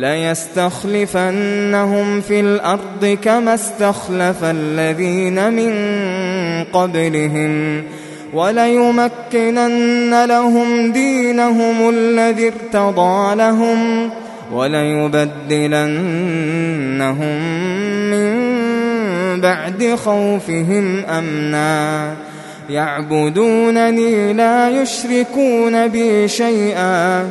لَيَسْتَخْلِفَنَّهُمْ فِي الْأَرْضِ كَمَا اسْتَخْلَفَ الَّذِينَ مِنْ قَبْلِهِمْ وَلَيُمَكِّنَنَّ لَهُمْ دِينَهُمُ الَّذِي ارْتَضَى لَهُمْ وَلَيُبَدِّلَنَّهُمْ مِنْ بَعْدِ خَوْفِهِمْ أَمْنًا يَعْبُدُونَنِي لَا يُشْرِكُونَ بِي شَيْئًا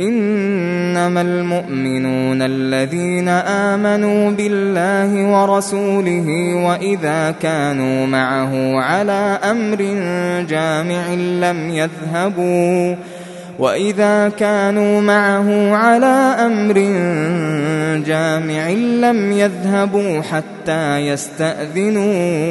إنما المؤمنون الذين آمنوا بالله ورسوله وإذا كانوا معه على أمر جامع لم يذهبوا وإذا كانوا معه على أمر جامع لم يذهبوا حتى يستأذنوه